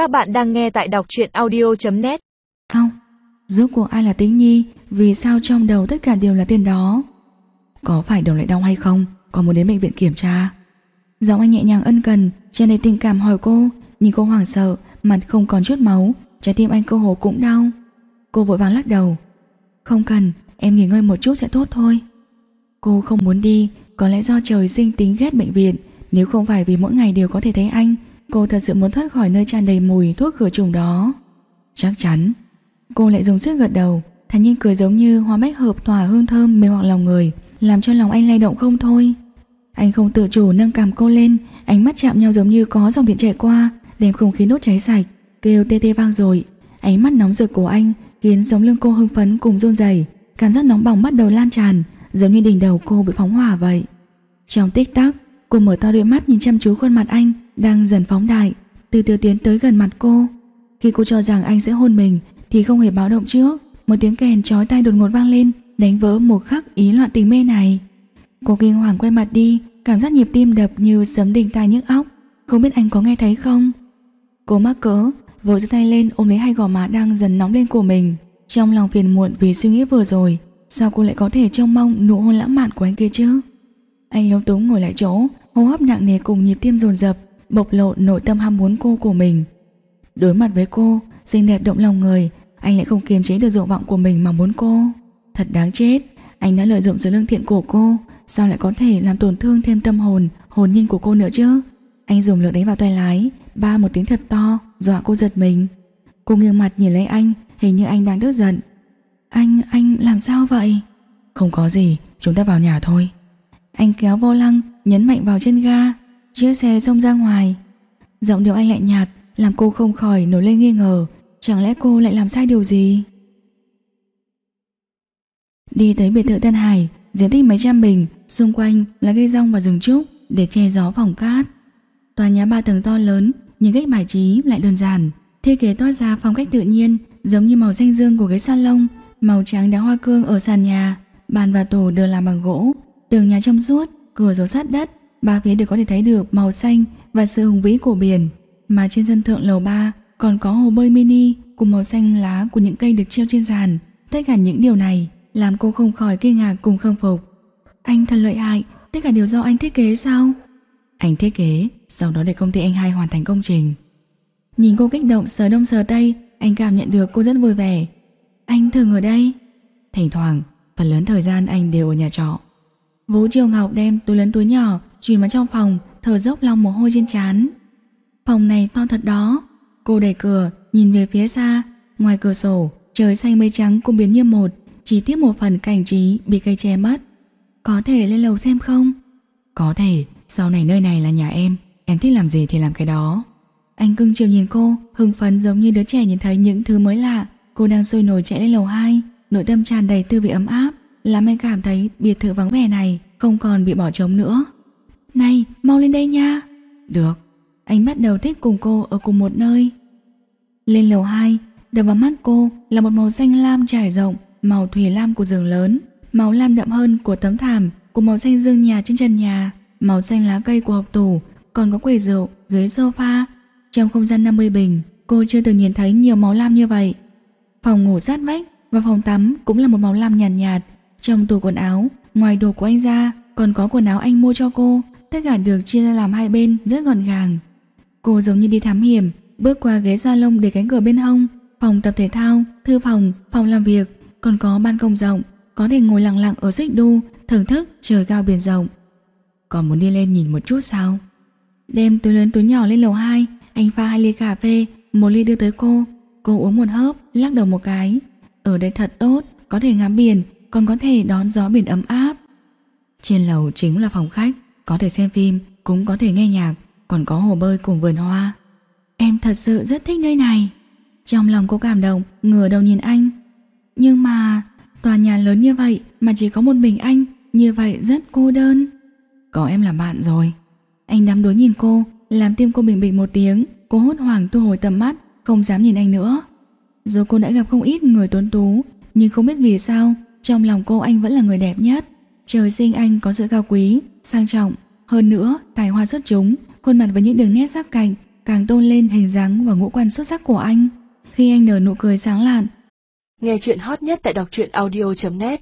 Các bạn đang nghe tại đọc truyện audio.net Không, rốt cuộc ai là tính nhi? Vì sao trong đầu tất cả đều là tiền đó? Có phải đầu lại đau hay không? Có muốn đến bệnh viện kiểm tra? Giọng anh nhẹ nhàng ân cần Trên đầy tình cảm hỏi cô. Nhưng cô hoảng sợ Mặt không còn chút máu Trái tim anh cơ hồ cũng đau. Cô vội vàng lắc đầu. Không cần em nghỉ ngơi một chút sẽ tốt thôi. Cô không muốn đi Có lẽ do trời sinh tính ghét bệnh viện. Nếu không phải vì mỗi ngày đều có thể thấy anh Cô thật sự muốn thoát khỏi nơi tràn đầy mùi thuốc khử trùng đó. Chắc chắn, Cô lại dùng sức gật đầu, thản nhiên cười giống như hoa bách hợp tỏa hương thơm mê hoặc lòng người, Làm cho lòng anh lay động không thôi. Anh không tự chủ nâng cằm cô lên, Ánh mắt chạm nhau giống như có dòng điện chạy qua, Đem không khí đốt cháy sạch, Kêu tê tê vang rồi. Ánh mắt nóng rực của anh Khiến sống lưng cô hưng phấn cùng run rẩy, Cảm giác nóng bỏng bắt đầu lan tràn, Giống như đỉnh đầu cô bị phóng hỏa vậy. Trong tích tắc Cô mở to đôi mắt nhìn chăm chú khuôn mặt anh đang dần phóng đại, từ từ tiến tới gần mặt cô. Khi cô cho rằng anh sẽ hôn mình thì không hề báo động trước, một tiếng kèn chói tai đột ngột vang lên, đánh vỡ một khắc ý loạn tình mê này. Cô kinh hoàng quay mặt đi, cảm giác nhịp tim đập như sấm đình tai nhức óc, không biết anh có nghe thấy không. Cô mắc cỡ, vội giơ tay lên ôm lấy hai gò má đang dần nóng lên của mình, trong lòng phiền muộn vì suy nghĩ vừa rồi, sao cô lại có thể trông mong nụ hôn lãng mạn của anh kia chứ? Anh lúng túng ngồi lại chỗ, hô hấp nặng nề cùng nhịp tim dồn dập, bộc lộ nội tâm ham muốn cô của mình. Đối mặt với cô, xinh đẹp động lòng người, anh lại không kiềm chế được dục vọng của mình mà muốn cô. Thật đáng chết, anh đã lợi dụng sự lương thiện của cô, sao lại có thể làm tổn thương thêm tâm hồn, hồn nhiên của cô nữa chứ? Anh dùng lực đánh vào tay lái, ba một tiếng thật to, dọa cô giật mình. Cô nghiêng mặt nhìn lấy anh, hình như anh đang tức giận. Anh, anh làm sao vậy? Không có gì, chúng ta vào nhà thôi. Anh kéo vô lăng, nhấn mạnh vào chân ga, Chiếc xe xông ra ngoài. Giọng điệu anh lạnh nhạt Làm cô không khỏi nổi lên nghi ngờ Chẳng lẽ cô lại làm sai điều gì? Đi tới biệt thự Tân Hải Diện tích mấy trăm bình Xung quanh là cây rong và rừng trúc Để che gió phòng cát. Tòa nhà ba tầng to lớn Nhưng cách bài trí lại đơn giản Thiết kế toát ra phong cách tự nhiên Giống như màu xanh dương của ghế salon Màu trắng đá hoa cương ở sàn nhà Bàn và tủ đều làm bằng gỗ Tường nhà trong suốt. Cửa sổ sát đất ba phía đều có thể thấy được màu xanh và sự hùng vĩ của biển, mà trên sân thượng lầu 3 còn có hồ bơi mini cùng màu xanh lá của những cây được treo trên sàn. Tất cả những điều này làm cô không khỏi kinh ngạc cùng khâm phục. Anh thật lợi hại, tất cả đều do anh thiết kế sao? Anh thiết kế, sau đó để công ty anh hai hoàn thành công trình. Nhìn cô kích động sờ đông sờ tây, anh cảm nhận được cô rất vui vẻ. Anh thường ở đây. Thỉnh thoảng, phần lớn thời gian anh đều ở nhà trọ. Vũ Triều Ngọc đem túi lớn túi nhỏ Chuyển vào trong phòng Thở dốc lòng mồ hôi trên trán. Phòng này to thật đó. Cô đẩy cửa nhìn về phía xa. Ngoài cửa sổ trời xanh mây trắng cũng biến như một Chỉ tiếp một phần cảnh trí bị cây che mất. Có thể lên lầu xem không? Có thể Sau này nơi này là nhà em Em thích làm gì thì làm cái đó. Anh cưng chiều nhìn cô Hưng phấn giống như đứa trẻ nhìn thấy những thứ mới lạ. Cô đang sôi nổi chạy lên lầu 2 Nội tâm tràn đầy tư vị ấm áp Làm anh cảm thấy biệt thự vắng vẻ này Không còn bị bỏ trống nữa này, mau lên đây nha. Được, anh bắt đầu thích cùng cô ở cùng một nơi. Lên lầu 2, đập vào mắt cô là một màu xanh lam trải rộng, màu thủy lam của giường lớn, màu lam đậm hơn của tấm thảm, cùng màu xanh dương nhà trên trần nhà, màu xanh lá cây của hộp tủ, còn có quầy rượu, ghế sofa. Trong không gian 50 bình, cô chưa từng nhìn thấy nhiều màu lam như vậy. Phòng ngủ sát vách và phòng tắm cũng là một màu lam nhàn nhạt, nhạt. Trong tủ quần áo, ngoài đồ của anh ra, còn có quần áo anh mua cho cô, tất cả được chia ra làm hai bên rất gọn gàng. Cô giống như đi thám hiểm, bước qua ghế salon để cánh cửa bên hông, phòng tập thể thao, thư phòng, phòng làm việc, còn có ban công rộng, có thể ngồi lặng lặng ở xích đu, thưởng thức trời cao biển rộng. Còn muốn đi lên nhìn một chút sao? Đem túi lớn túi nhỏ lên lầu 2, anh pha hai ly cà phê, một ly đưa tới cô. Cô uống một hớp, lắc đầu một cái. Ở đây thật tốt, có thể ngắm biển, còn có thể đón gió biển ấm áp. Trên lầu chính là phòng khách, có thể xem phim, cũng có thể nghe nhạc, còn có hồ bơi cùng vườn hoa. Em thật sự rất thích nơi này. Trong lòng cô cảm động, ngửa đầu nhìn anh. Nhưng mà, tòa nhà lớn như vậy mà chỉ có một mình anh, như vậy rất cô đơn. Có em là bạn rồi. Anh đắm đuối nhìn cô, làm tim cô bình bình một tiếng, cô hốt hoảng thu hồi tầm mắt, không dám nhìn anh nữa. Dù cô đã gặp không ít người tuấn tú, nhưng không biết vì sao, trong lòng cô anh vẫn là người đẹp nhất. Trời sinh anh có sự cao quý, sang trọng, hơn nữa tài hoa xuất chúng, khuôn mặt với những đường nét sắc cạnh càng tôn lên hình dáng và ngũ quan xuất sắc của anh. Khi anh nở nụ cười sáng lạn, Nghe chuyện hot nhất tại đọc truyện audio.net